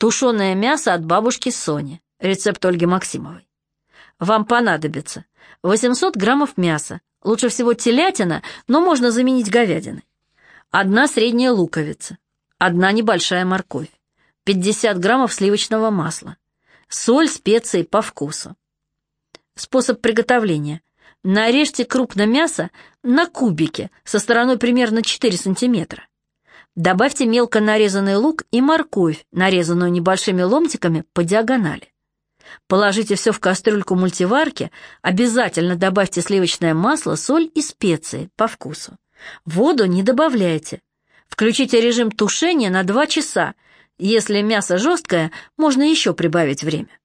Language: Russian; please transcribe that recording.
Тушеное мясо от бабушки Сони. Рецепт Ольги Максимовой. Вам понадобится 800 граммов мяса, лучше всего телятина, но можно заменить говядиной. Одна средняя луковица, одна небольшая морковь, 50 граммов сливочного масла, соль, специи по вкусу. Способ приготовления. Нарежьте крупно мясо на кубики со стороной примерно 4 сантиметра. Добавьте мелко нарезанный лук и морковь, нарезанную небольшими ломтиками по диагонали. Положите все в кастрюльку мультиварки, обязательно добавьте сливочное масло, соль и специи по вкусу. Воду не добавляйте. Включите режим тушения на 2 часа. Если мясо жесткое, можно еще прибавить время.